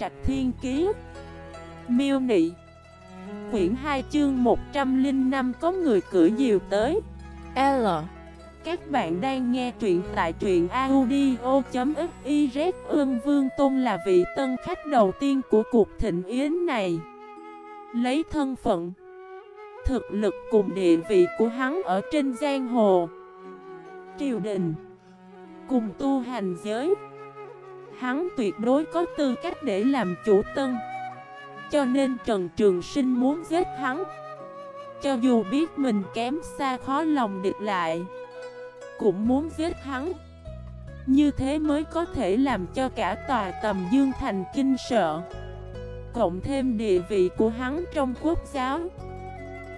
Trạch Thiên Kiế Miêu Nị. Quyển 2 chương 105 có người cửa diều tới. L. Các bạn đang nghe truyện tại truyện audio.xyz Ương Vương Tôn là vị tân khách đầu tiên của cuộc thịnh yến này. Lấy thân phận, Thực lực cùng địa vị của hắn ở trên giang hồ. Triều đình, Cùng tu hành giới. Hắn tuyệt đối có tư cách để làm chủ tân. Cho nên Trần Trường Sinh muốn giết hắn. Cho dù biết mình kém xa khó lòng địch lại, Cũng muốn giết hắn. Như thế mới có thể làm cho cả tòa tầm dương thành kinh sợ. Cộng thêm địa vị của hắn trong quốc giáo,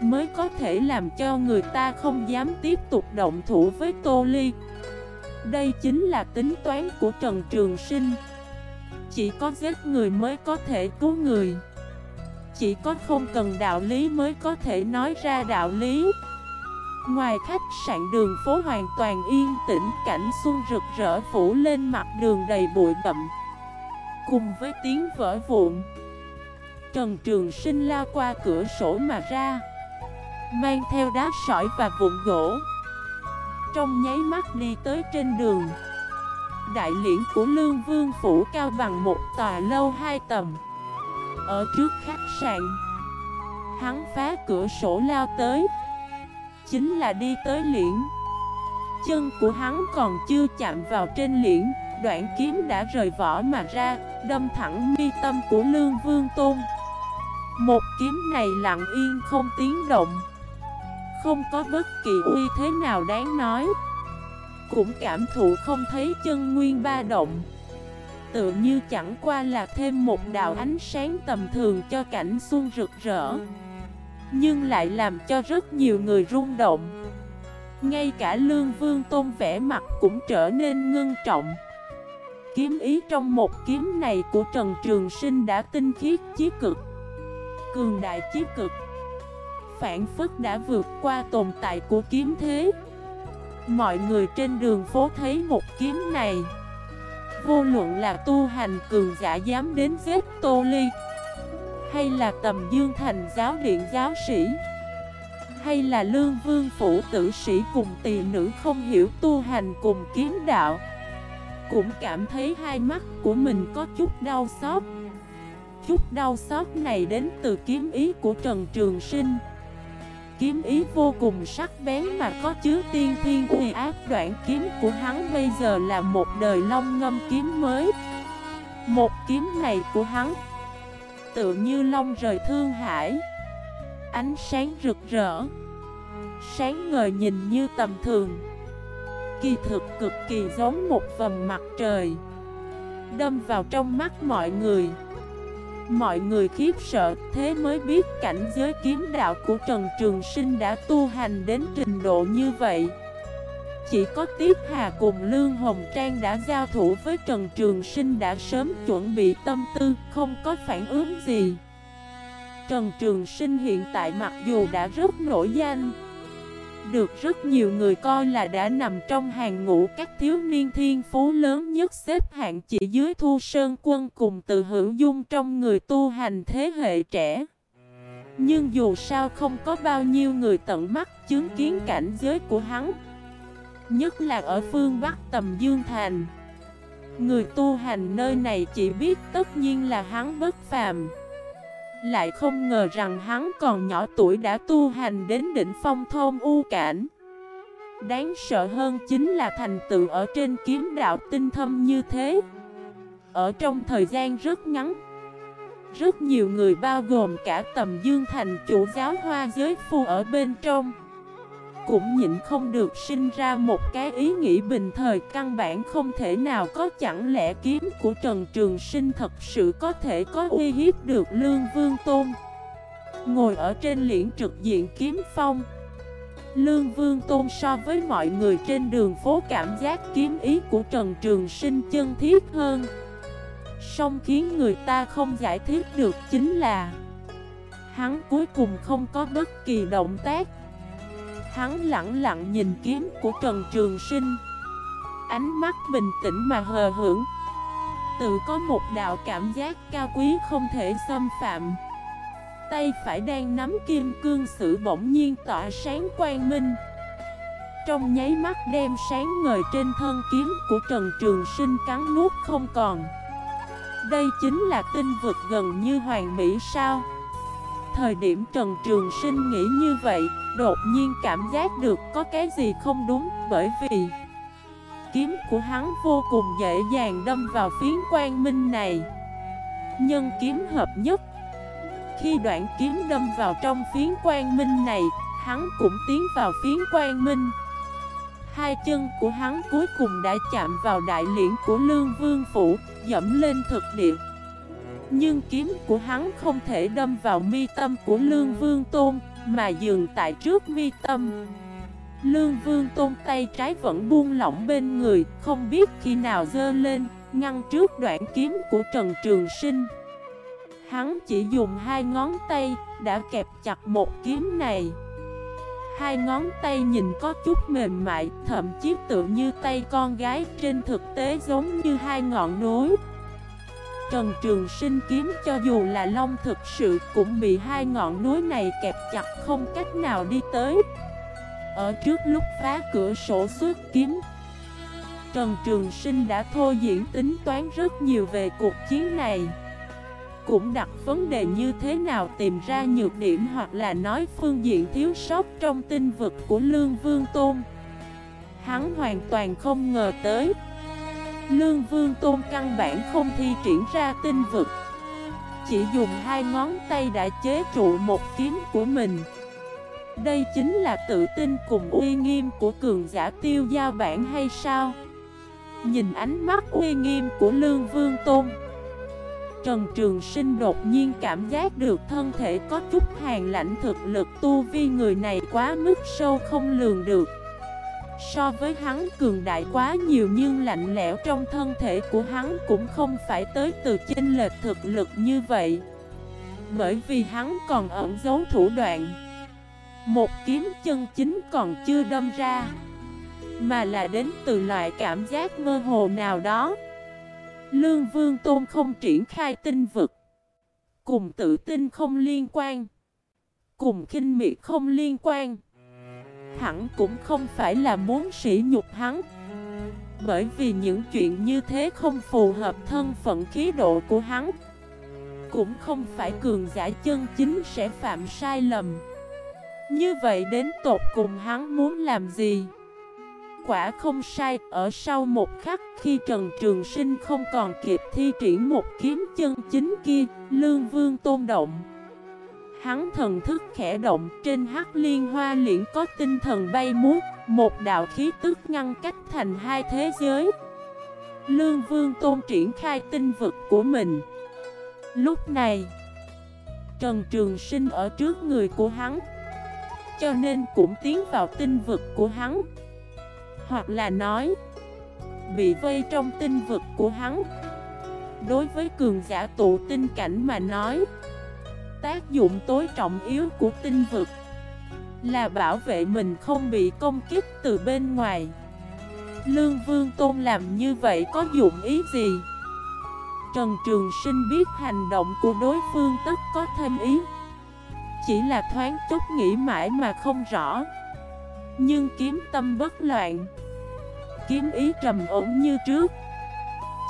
Mới có thể làm cho người ta không dám tiếp tục động thủ với Tô Ly đây chính là tính toán của Trần Trường Sinh. Chỉ có giết người mới có thể cứu người. Chỉ có không cần đạo lý mới có thể nói ra đạo lý. Ngoài khách sạn đường phố hoàn toàn yên tĩnh, Cảnh xuân rực rỡ phủ lên mặt đường đầy bụi bậm Cùng với tiếng vỡ vụn, Trần Trường Sinh lao qua cửa sổ mà ra, Mang theo đá sỏi và vụn gỗ trong nháy mắt đi tới trên đường. Đại liễn của Lương Vương Phủ cao bằng một tòa lâu hai tầm Ở trước khách sạn, Hắn phá cửa sổ lao tới. Chính là đi tới liễn. Chân của hắn còn chưa chạm vào trên liễn, Đoạn kiếm đã rời vỏ mà ra, Đâm thẳng mi tâm của Lương Vương Tôn. Một kiếm này lặng yên không tiếng động không có bất kỳ uy thế nào đáng nói. Cũng cảm thụ không thấy chân nguyên ba động. Tự như chẳng qua là thêm một đạo ánh sáng tầm thường cho cảnh xuân rực rỡ, Nhưng lại làm cho rất nhiều người rung động. Ngay cả lương vương tôn vẽ mặt cũng trở nên ngưng trọng. Kiếm ý trong một kiếm này của Trần Trường Sinh đã tinh khiết chí cực. Cường đại chí cực phản phức đã vượt qua tồn tại của kiếm thế. Mọi người trên đường phố thấy một kiếm này. Vô luận là tu hành cường giả dám đến giết Tô Ly, Hay là tầm dương thành giáo điện giáo sĩ, Hay là lương vương phủ tử sĩ cùng tỳ nữ không hiểu tu hành cùng kiếm đạo, Cũng cảm thấy hai mắt của mình có chút đau xót. Chút đau xót này đến từ kiếm ý của Trần Trường Sinh kiếm ý vô cùng sắc bén mà có chứa tiên thiên uy ác đoạn kiếm của hắn bây giờ là một đời long ngâm kiếm mới. Một kiếm này của hắn Tự như long rời thương hải. Ánh sáng rực rỡ, Sáng ngời nhìn như tầm thường. Kỳ thực cực kỳ giống một vầng mặt trời, Đâm vào trong mắt mọi người. Mọi người khiếp sợ, thế mới biết cảnh giới kiếm đạo của Trần Trường Sinh đã tu hành đến trình độ như vậy. Chỉ có Tiếp Hà cùng Lương Hồng Trang đã giao thủ với Trần Trường Sinh đã sớm chuẩn bị tâm tư, không có phản ứng gì. Trần Trường Sinh hiện tại mặc dù đã rất nổi danh được rất nhiều người coi là đã nằm trong hàng ngũ các thiếu niên thiên phú lớn nhất xếp hạng chỉ dưới thu sơn quân cùng từ hữu dung trong người tu hành thế hệ trẻ. Nhưng dù sao không có bao nhiêu người tận mắt chứng kiến cảnh giới của hắn, Nhất là ở phương Bắc tầm Dương Thành Người tu hành nơi này chỉ biết tất nhiên là hắn bất phàm lại không ngờ rằng hắn còn nhỏ tuổi đã tu hành đến đỉnh phong thôn u cảnh. Đáng sợ hơn chính là thành tựu ở trên kiếm đạo tinh thâm như thế. Ở trong thời gian rất ngắn, Rất nhiều người bao gồm cả tầm dương thành chủ giáo hoa giới phu ở bên trong cũng nhịn không được sinh ra một cái ý nghĩ bình thời, căn bản không thể nào có, chẳng lẽ kiếm của Trần Trường Sinh thật sự có thể có uy hiếp được Lương Vương Tôn? Ngồi ở trên liễn trực diện kiếm phong, Lương Vương Tôn so với mọi người trên đường phố cảm giác kiếm ý của Trần Trường Sinh chân thiết hơn. Song khiến người ta không giải thích được chính là, Hắn cuối cùng không có bất kỳ động tác. Hắn lặng lặng nhìn kiếm của Trần Trường Sinh. Ánh mắt bình tĩnh mà hờ hững. Tự có một đạo cảm giác cao quý không thể xâm phạm. Tay phải đang nắm kim cương sử bỗng nhiên tỏa sáng quang minh. Trong nháy mắt đem sáng ngời trên thân kiếm của Trần Trường Sinh cắn nuốt không còn. Đây chính là tinh vực gần như hoàn mỹ sao? Thời điểm Trần Trường Sinh nghĩ như vậy, Đột nhiên cảm giác được có cái gì không đúng, Bởi vì kiếm của hắn vô cùng dễ dàng đâm vào phiến quang minh này. Nhân kiếm hợp nhất, Khi đoạn kiếm đâm vào trong phiến quang minh này, Hắn cũng tiến vào phiến quang minh. Hai chân của hắn cuối cùng đã chạm vào đại liễn của Lương Vương Phủ, Dẫm lên thực địa. Nhưng kiếm của hắn không thể đâm vào mi tâm của Lương Vương Tôn Mà dừng tại trước mi tâm Lương Vương Tôn tay trái vẫn buông lỏng bên người, không biết khi nào dơ lên, ngăn trước đoạn kiếm của Trần Trường Sinh. Hắn chỉ dùng hai ngón tay, đã kẹp chặt một kiếm này. Hai ngón tay nhìn có chút mềm mại, thậm chí tự như tay con gái, trên thực tế giống như hai ngọn núi. Trần Trường Sinh kiếm cho dù là long thực sự cũng bị hai ngọn núi này kẹp chặt không cách nào đi tới. Ở trước lúc phá cửa sổ xuất kiếm, Trần Trường Sinh đã thô diễn tính toán rất nhiều về cuộc chiến này Cũng đặt vấn đề như thế nào tìm ra nhược điểm hoặc là nói phương diện thiếu sót trong tinh vực của Lương Vương Tôn Hắn hoàn toàn không ngờ tới Lương Vương Tôn căn bản không thi triển ra tinh vực. Chỉ dùng hai ngón tay đã chế trụ một kiếm của mình. Đây chính là tự tin cùng uy nghiêm của cường giả tiêu giao bản hay sao? Nhìn ánh mắt uy nghiêm của Lương Vương Tôn. Trần Trường Sinh đột nhiên cảm giác được thân thể có chút hàng lạnh thực lực tu vi người này quá mức sâu không lường được. So với hắn, cường đại quá nhiều nhưng lạnh lẽo trong thân thể của hắn cũng không phải tới từ chênh lệch thực lực như vậy. Bởi vì hắn còn ẩn giấu thủ đoạn. Một kiếm chân chính còn chưa đâm ra, Mà là đến từ loại cảm giác mơ hồ nào đó. Lương Vương Tôn không triển khai tinh vực, Cùng tự tin không liên quan, Cùng khinh miệt không liên quan. Hẳn cũng không phải là muốn sỉ nhục hắn Bởi vì những chuyện như thế không phù hợp thân phận khí độ của hắn Cũng không phải cường giả chân chính sẽ phạm sai lầm như vậy đến tột cùng hắn muốn làm gì? Quả không sai, ở sau một khắc khi Trần Trường Sinh không còn kịp thi triển một kiếm chân chính kia, Lương Vương tôn động. Hắn thần thức khẽ động trên hắc liên hoa liễn có tinh thần bay múa, một đạo khí tức ngăn cách thành hai thế giới. Lương Vương tôn triển khai tinh vực của mình. Lúc này, Trần Trường Sinh ở trước người của hắn cho nên cũng tiến vào tinh vực của hắn Hoặc là nói Bị vây trong tinh vực của hắn Đối với cường giả tụ tinh cảnh mà nói Tác dụng tối trọng yếu của tinh vực Là bảo vệ mình không bị công kích từ bên ngoài. Lương Vương Tôn làm như vậy có dụng ý gì? Trần Trường Sinh biết hành động của đối phương tất có thêm ý. Chỉ là thoáng chút nghĩ mãi mà không rõ. Nhưng kiếm tâm bất loạn, Kiếm ý trầm ổn như trước.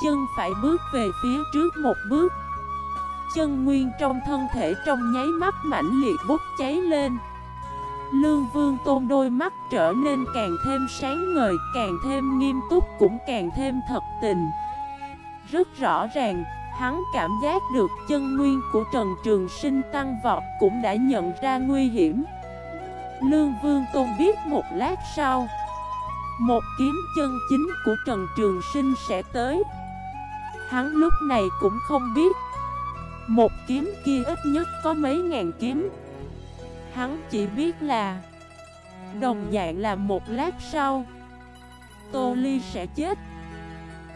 Chân phải bước về phía trước một bước. Chân nguyên trong thân thể trong nháy mắt mãnh liệt bốc cháy lên. Lương Vương Tôn đôi mắt trở nên càng thêm sáng ngời, càng thêm nghiêm túc cũng càng thêm thật tình. Rất rõ ràng, Hắn cảm giác được chân nguyên của Trần Trường Sinh tăng vọt cũng đã nhận ra nguy hiểm. Lương Vương Tôn biết một lát sau Một kiếm chân chính của Trần Trường Sinh sẽ tới. Hắn lúc này cũng không biết một kiếm kia ít nhất có mấy ngàn kiếm. Hắn chỉ biết là Đồng dạng là một lát sau, Tô Ly sẽ chết.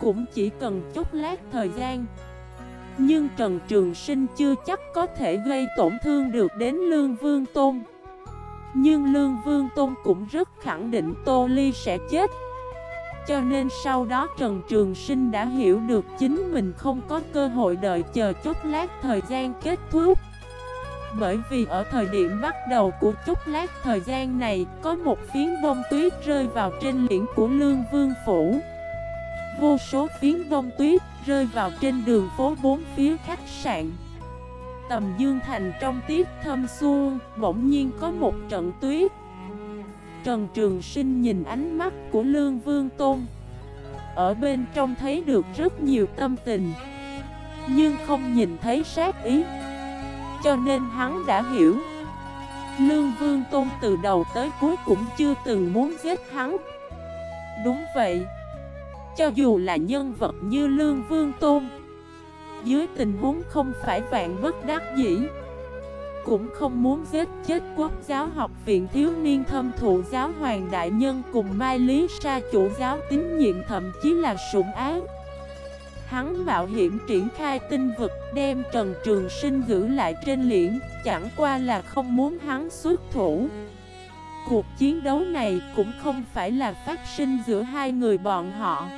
Cũng chỉ cần chút lát thời gian. Nhưng Trần Trường Sinh chưa chắc có thể gây tổn thương được đến Lương Vương Tôn. Nhưng Lương Vương Tôn cũng rất khẳng định Tô Ly sẽ chết. Cho nên sau đó Trần Trường Sinh đã hiểu được chính mình không có cơ hội đợi chờ chốc lát thời gian kết thúc. Bởi vì ở thời điểm bắt đầu của chốc lát thời gian này, Có một phiến bông tuyết rơi vào trên liễn của Lương Vương Phủ. Vô số phiến bông tuyết rơi vào trên đường phố bốn phía khách sạn. Tầm Dương Thành trong tiết thâm xuân, Bỗng nhiên có một trận tuyết. Trần Trường Sinh nhìn ánh mắt của Lương Vương Tôn. Ở bên trong thấy được rất nhiều tâm tình, Nhưng không nhìn thấy sát ý. Cho nên hắn đã hiểu, Lương Vương Tôn từ đầu tới cuối cũng chưa từng muốn giết hắn. Đúng vậy, Cho dù là nhân vật như Lương Vương Tôn, Dưới tình huống không phải vạn bất đắc dĩ cũng không muốn giết chết quốc giáo học viện thiếu niên thâm thụ giáo hoàng đại nhân cùng Mai Lý Sa chủ giáo tín nhiệm thậm chí là sủng ác. Hắn mạo hiểm triển khai tinh vực đem Trần Trường Sinh giữ lại trên liễn, chẳng qua là không muốn hắn xuất thủ. Cuộc chiến đấu này cũng không phải là phát sinh giữa hai người bọn họ.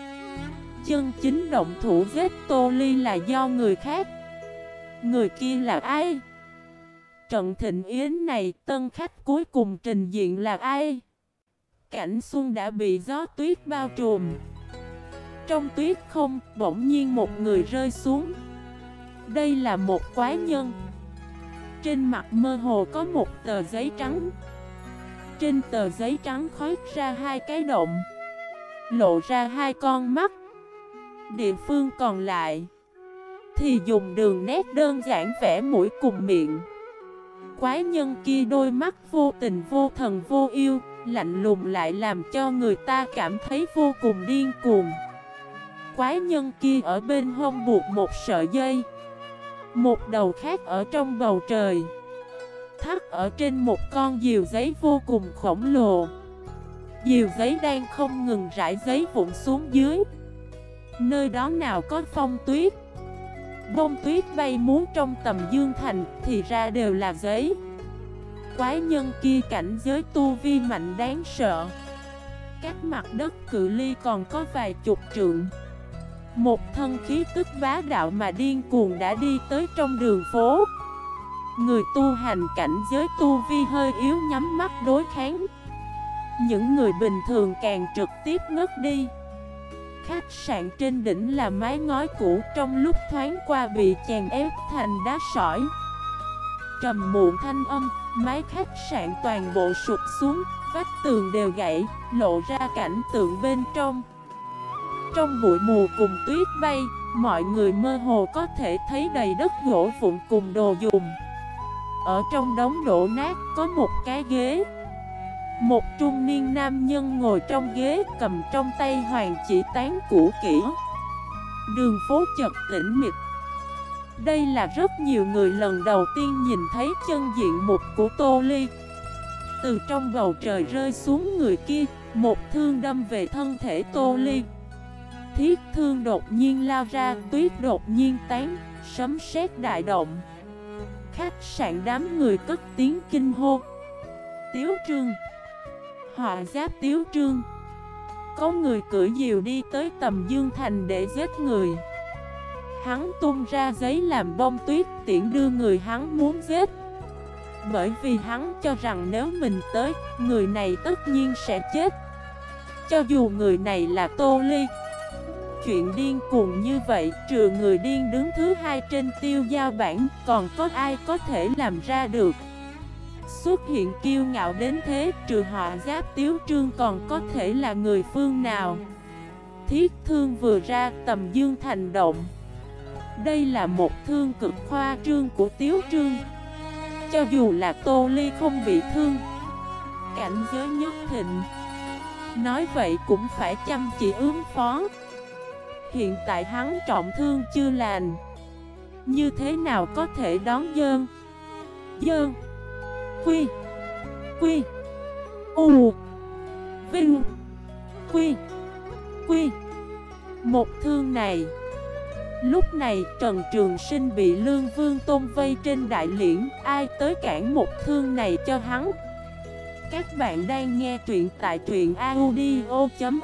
Chân chính động thủ giết Tô Ly là do người khác. Người kia là ai? Trận thịnh yến này tân khách cuối cùng trình diện là ai? Cảnh xuân đã bị gió tuyết bao trùm. Trong tuyết không, bỗng nhiên một người rơi xuống. Đây là một quái nhân. Trên mặt mơ hồ có một tờ giấy trắng. Trên tờ giấy trắng khói ra hai cái động. Lộ ra hai con mắt. Địa phương còn lại Thì dùng đường nét đơn giản vẽ mũi cùng miệng quái nhân kia đôi mắt vô tình vô thần vô yêu, Lạnh lùng lại làm cho người ta cảm thấy vô cùng điên cuồng. Quái nhân kia ở bên hông buộc một sợi dây, Một đầu khác ở trong bầu trời, Thắt ở trên một con diều giấy vô cùng khổng lồ. Diều giấy đang không ngừng rải giấy vụn xuống dưới. Nơi đó nào có phong tuyết Bông tuyết bay muốn trong tầm dương thành thì ra đều là giấy. Quái nhân kia cảnh giới tu vi mạnh đáng sợ. Các mặt đất cự ly còn có vài chục trượng. Một thân khí tức bá đạo mà điên cuồng đã đi tới trong đường phố. Người tu hành cảnh giới tu vi hơi yếu nhắm mắt đối kháng. Những người bình thường càng trực tiếp ngất đi. Khách sạn trên đỉnh là mái ngói cũ trong lúc thoáng qua bị chèn ép thành đá sỏi. Trầm muộn thanh âm, mái khách sạn toàn bộ sụp xuống, vách tường đều gãy, lộ ra cảnh tượng bên trong. Trong bụi mù cùng tuyết bay, mọi người mơ hồ có thể thấy đầy đất gỗ vụn cùng đồ dùng. Ở trong đống đổ nát có một cái ghế một trung niên nam nhân ngồi trong ghế cầm trong tay hoàng chỉ tán củ kỹ Đường phố chật tĩnh mịch. Đây là rất nhiều người lần đầu tiên nhìn thấy chân diện mục của Tô Ly. Từ trong bầu trời rơi xuống người kia, Một thương đâm về thân thể Tô Ly. Thiết thương đột nhiên lao ra, Tuyết đột nhiên tán, Sấm sét đại động. Khách sạn đám người cất tiếng kinh hô. Tiếu trương Họa giáp tiếu trương. Có người cưỡi diều đi tới tầm Dương Thành để giết người. Hắn tung ra giấy làm bông tuyết tiện đưa người hắn muốn giết. Bởi vì hắn cho rằng nếu mình tới, người này tất nhiên sẽ chết. Cho dù người này là Tô Ly Chuyện điên cuồng như vậy, trừ người điên đứng thứ hai trên tiêu giao bản Còn có ai có thể làm ra được? Xuất hiện kiêu ngạo đến thế, Trừ họ giáp tiếu trương còn có thể là người phương nào? Thiết thương vừa ra, tầm dương thành động. Đây là một thương cực khoa trương của tiếu trương. Cho dù là tô ly không bị thương, Cảnh giới nhất thịnh. Nói vậy cũng phải chăm chỉ ứng phó. Hiện tại hắn trọng thương chưa lành. Như thế nào có thể đón dơn? Dơn. Quy. Quy. U. Vinh. Quy. Quy. Một thương này. Lúc này Trần Trường Sinh bị Lương Vương Tôn vây trên đại liễn. Ai tới cản một thương này cho hắn? Các bạn đang nghe truyện tại truyện audio.fif